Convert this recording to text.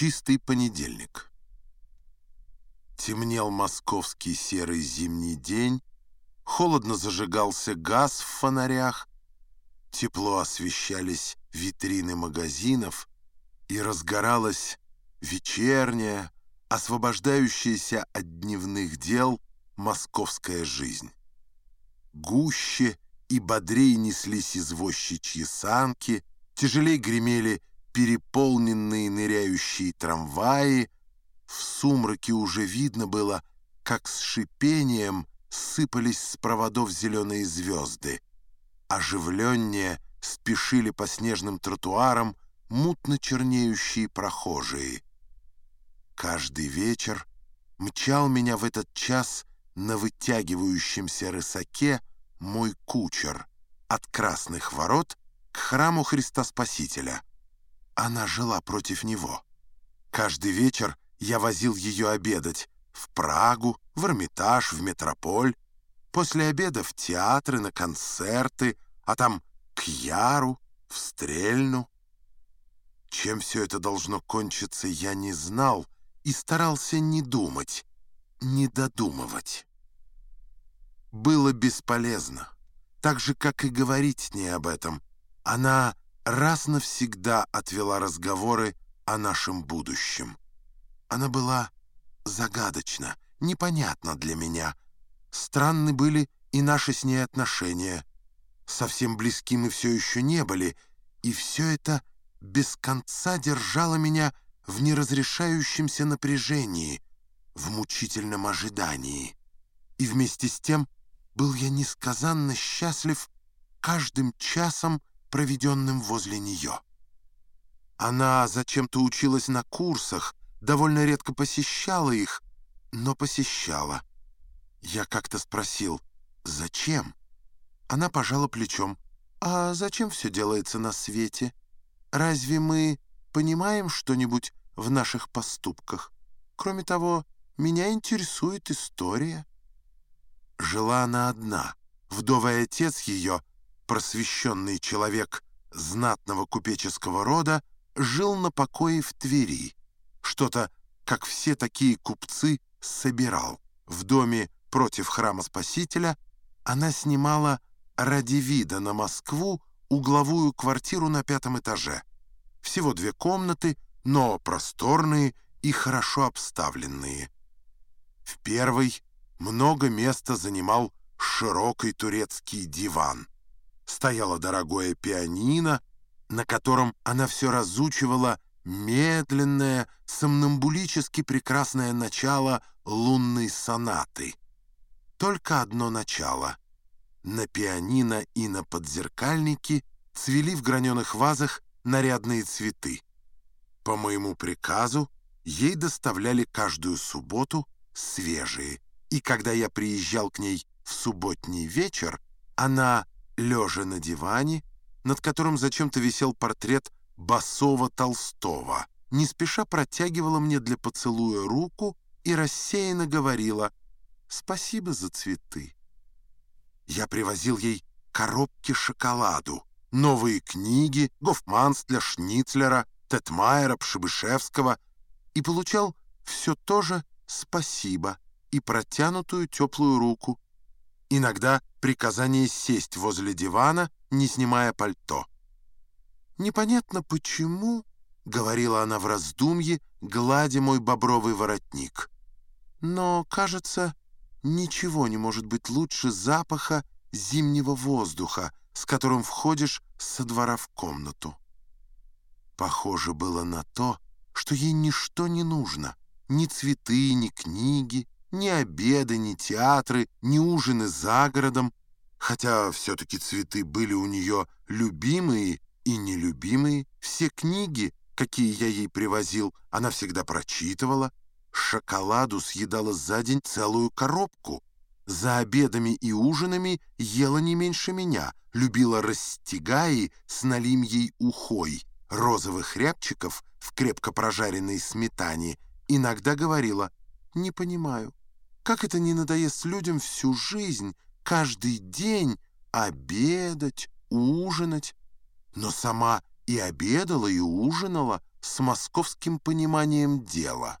Чистый понедельник. Темнел московский серый зимний день, холодно зажигался газ в фонарях, тепло освещались витрины магазинов и разгоралась вечерняя, освобождающаяся от дневных дел московская жизнь. Гуще и бодрее неслись извозчичьи санки, тяжелей гремели переполненные ныряющие трамваи. В сумраке уже видно было, как с шипением сыпались с проводов зеленые звезды. Оживленнее спешили по снежным тротуарам мутно чернеющие прохожие. Каждый вечер мчал меня в этот час на вытягивающемся рысаке мой кучер от Красных ворот к храму Христа Спасителя. Она жила против него. Каждый вечер я возил ее обедать в Прагу, в Эрмитаж, в Метрополь, после обеда в театры, на концерты, а там к Яру, в Стрельну. Чем все это должно кончиться, я не знал и старался не думать, не додумывать было бесполезно, так же, как и говорить с ней об этом. Она раз навсегда отвела разговоры о нашем будущем. Она была загадочна, непонятна для меня. Странны были и наши с ней отношения. Совсем близки мы все еще не были, и все это без конца держало меня в неразрешающемся напряжении, в мучительном ожидании. И вместе с тем был я несказанно счастлив каждым часом, проведенным возле нее. Она зачем-то училась на курсах, довольно редко посещала их, но посещала. Я как-то спросил, зачем? Она пожала плечом. А зачем все делается на свете? Разве мы понимаем что-нибудь в наших поступках? Кроме того, меня интересует история. Жила она одна. Вдовый отец ее, просвещенный человек знатного купеческого рода, жил на покое в Твери. Что-то, как все такие купцы, собирал. В доме против храма Спасителя она снимала ради вида на Москву угловую квартиру на пятом этаже. Всего две комнаты, но просторные и хорошо обставленные. В первой много места занимал широкий турецкий диван. Стояло дорогое пианино, на котором она все разучивала медленное, сомнамбулически прекрасное начало лунной сонаты. Только одно начало. На пианино и на подзеркальнике цвели в граненых вазах нарядные цветы. По моему приказу ей доставляли каждую субботу свежие и когда я приезжал к ней в субботний вечер, она, лежа на диване, над которым зачем-то висел портрет Басова Толстого, не спеша протягивала мне для поцелуя руку и рассеянно говорила «Спасибо за цветы». Я привозил ей коробки шоколаду, новые книги Гофманстля, Шницлера, Тетмайера, Пшебышевского и получал все то же «спасибо» и протянутую теплую руку. Иногда приказание сесть возле дивана, не снимая пальто. «Непонятно почему», — говорила она в раздумье, гладя мой бобровый воротник. «Но, кажется, ничего не может быть лучше запаха зимнего воздуха, с которым входишь со двора в комнату». Похоже было на то, что ей ничто не нужно, ни цветы, ни книги, ни обеды, ни театры, ни ужины за городом, хотя все-таки цветы были у нее любимые и нелюбимые. Все книги, какие я ей привозил, она всегда прочитывала. Шоколаду съедала за день целую коробку. За обедами и ужинами ела не меньше меня, любила растягаи с налимьей ухой, розовых рябчиков в крепко прожаренной сметане. Иногда говорила «не понимаю». Как это не надоест людям всю жизнь, каждый день обедать, ужинать? Но сама и обедала, и ужинала, с московским пониманием дела.